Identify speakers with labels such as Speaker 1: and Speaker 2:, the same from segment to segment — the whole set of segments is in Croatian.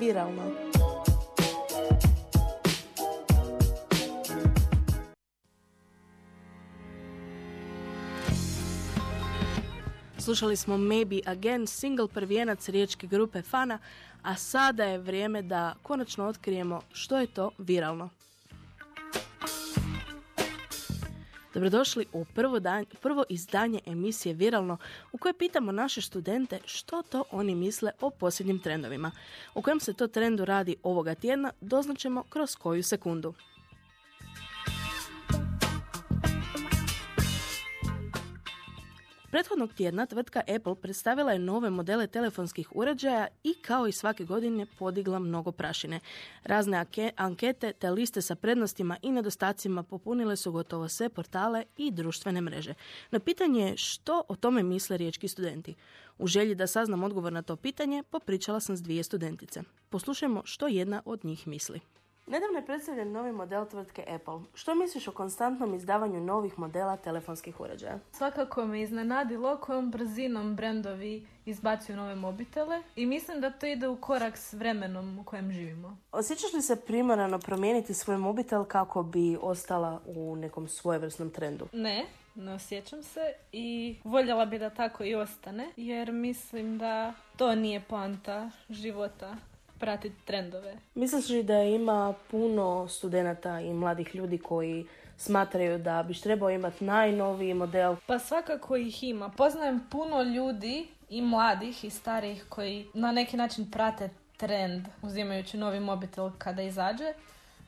Speaker 1: Viralno. Slušali smo Maybe Again, single prvijenac riječke grupe Fana, a sada je vrijeme da konačno otkrijemo što je to viralno. Dobrodošli u prvo, prvo izdanje emisije Viralno u kojoj pitamo naše studente što to oni misle o posljednjim trendovima. U kojem se to trendu radi ovoga tjedna doznaćemo kroz koju sekundu. Prethodnog tjedna tvrtka Apple predstavila je nove modele telefonskih uređaja i kao i svake godine podigla mnogo prašine. Razne ankete te liste sa prednostima i nedostacima popunile su gotovo sve portale i društvene mreže. No pitanje je što o tome misle riječki studenti. U želji da saznam odgovor na to pitanje, popričala sam s dvije studentice. Poslušajmo što jedna od njih misli. Nedavno je predstavljen novi model tvrtke Apple. Što misliš o konstantnom izdavanju novih modela telefonskih uređaja?
Speaker 2: Svakako me iznenadilo kojom brzinom brendovi izbacuju nove mobitele i mislim da to ide u korak s vremenom u kojem živimo.
Speaker 1: Osjećaš li se primorano promijeniti svoj mobitel kako bi ostala u nekom svojevrsnom trendu?
Speaker 2: Ne, ne osjećam se i voljela bi da tako i ostane jer mislim da to nije poanta života pratiti trendove.
Speaker 1: Misliš li da ima puno studenata i mladih ljudi koji smatraju da biš trebao imati najnoviji model?
Speaker 2: Pa svakako ih ima. Poznajem puno ljudi i mladih i starih koji na neki način prate trend uzimajući novi mobitel kada izađe,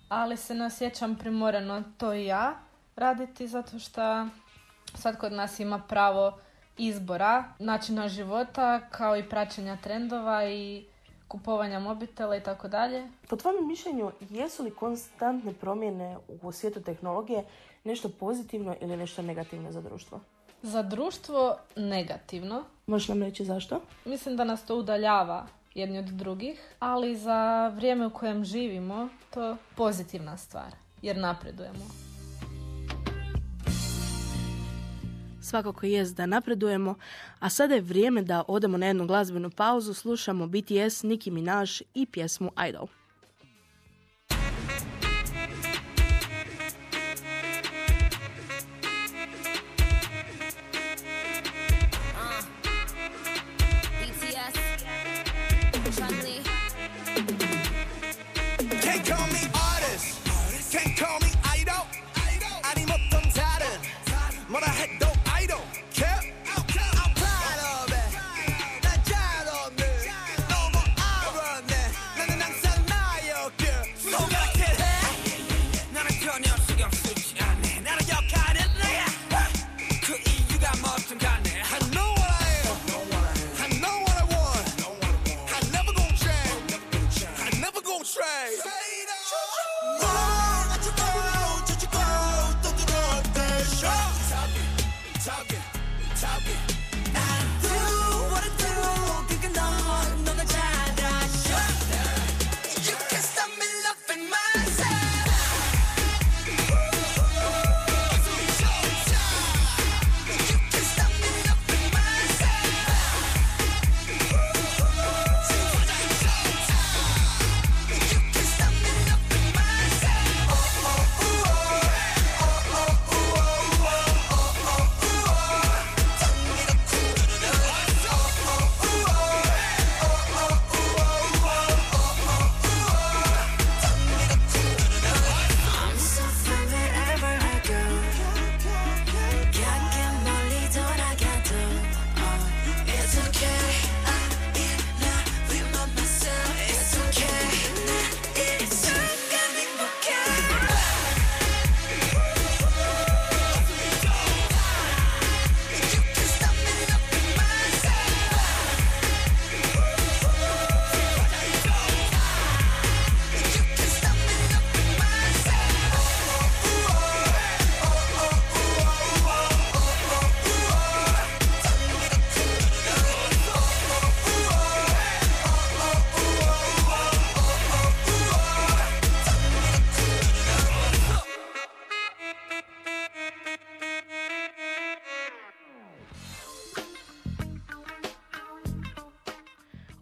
Speaker 2: ali se ne osjećam primoreno to i ja raditi zato što sad kod nas ima pravo izbora, načina života kao i praćenja trendova i kupovanja mobitela i tako dalje.
Speaker 1: Po tvojem mišljenju, jesu li konstantne promjene u svijetu tehnologije nešto pozitivno ili nešto negativno za društvo?
Speaker 2: Za društvo negativno.
Speaker 1: Možeš nam reći zašto?
Speaker 2: Mislim da nas to udaljava jedni od drugih, ali za vrijeme u kojem živimo to pozitivna stvar jer napredujemo.
Speaker 1: Svakako jest da napredujemo, a sada je vrijeme da odemo na jednu glazbenu pauzu, slušamo BTS, Nicki Minaj i pjesmu Idol. Oh.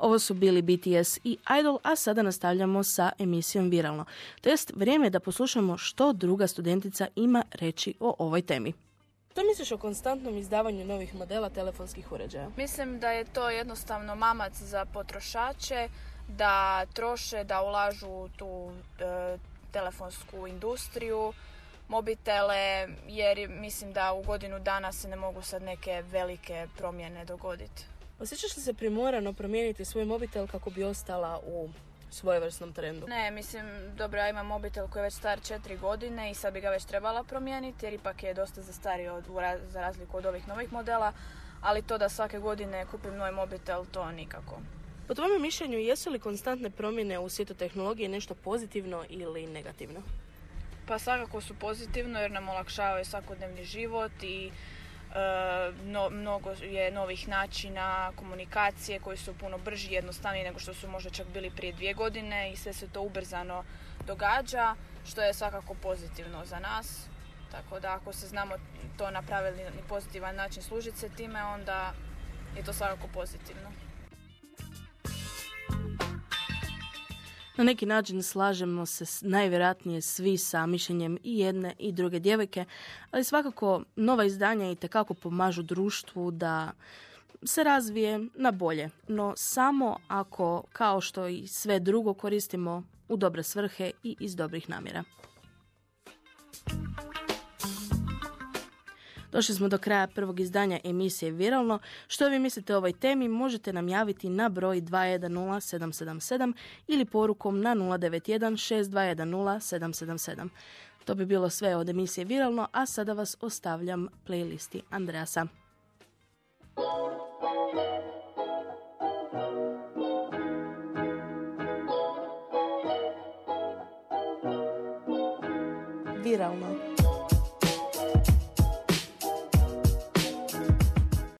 Speaker 1: Ovo su bili BTS i Idol, a sada nastavljamo sa emisijom Viralno. To jest vrijeme da poslušamo što druga studentica ima reći o ovoj temi. Što misliš o konstantnom izdavanju novih modela telefonskih uređaja?
Speaker 3: Mislim da je to jednostavno mamac za potrošače, da troše, da ulažu u tu e, telefonsku industriju, mobitele, jer mislim da u godinu dana se ne mogu sad neke velike promjene dogoditi.
Speaker 1: Osjećaš li se primorano promijeniti svoj mobitel kako bi ostala u svojevrsnom trendu?
Speaker 3: Ne, mislim, dobro, ja imam mobitel koji je već star četiri godine i sad bi ga već trebala promijeniti jer ipak je dosta zastario za razliku od ovih novih modela, ali to da svake godine kupim novi mobitel, to nikako.
Speaker 1: Po tvojom mišljenju, jesu li konstantne promjene u svijetu tehnologije nešto pozitivno ili negativno?
Speaker 3: Pa svakako su pozitivno jer nam olakšavaju svakodnevni život i no, mnogo je novih načina komunikacije koji su puno brži i jednostavniji nego što su možda čak bili prije dvije godine i sve se to ubrzano događa, što je svakako pozitivno za nas. Tako da ako se znamo to na pozitivan način služiti se time, onda je to svakako pozitivno.
Speaker 1: Na neki način slažemo se najvjerojatnije svi sa mišljenjem i jedne i druge djevojke, ali svakako nova izdanja i tekako pomažu društvu da se razvije na bolje, no samo ako, kao što i sve drugo, koristimo u dobre svrhe i iz dobrih namjera. Došli smo do kraja prvog izdanja emisije Viralno. Što vi mislite o ovoj temi možete nam javiti na broj 210777 ili porukom na 091 6210 To bi bilo sve od emisije Viralno, a sada vas ostavljam playlisti Andreasa. Viralno.